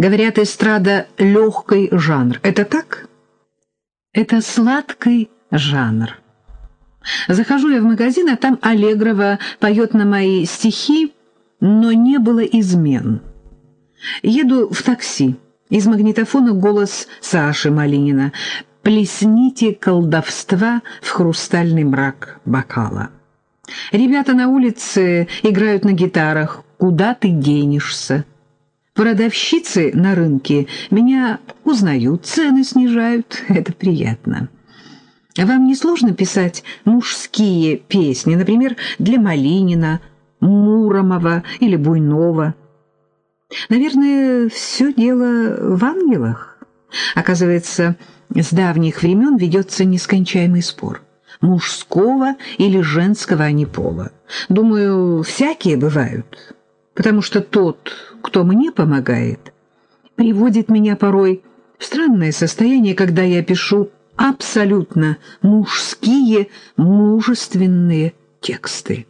Говорят, эстрада — легкий жанр. Это так? Это сладкий жанр. Захожу я в магазин, а там Аллегрова поет на мои стихи, но не было измен. Еду в такси. Из магнитофона голос Саши Малинина «Плесните колдовства в хрустальный мрак бокала». Ребята на улице играют на гитарах «Куда ты денешься?». Продавщицы на рынке меня узнают, цены снижают. Это приятно. Вам не сложно писать мужские песни, например, для Малинина, Муромова или Буйнова? Наверное, все дело в ангелах. Оказывается, с давних времен ведется нескончаемый спор. Мужского или женского они пола. Думаю, всякие бывают. Потому что тот, кто мне помогает, приводит меня порой в странное состояние, когда я пишу абсолютно мужские, мужественные тексты.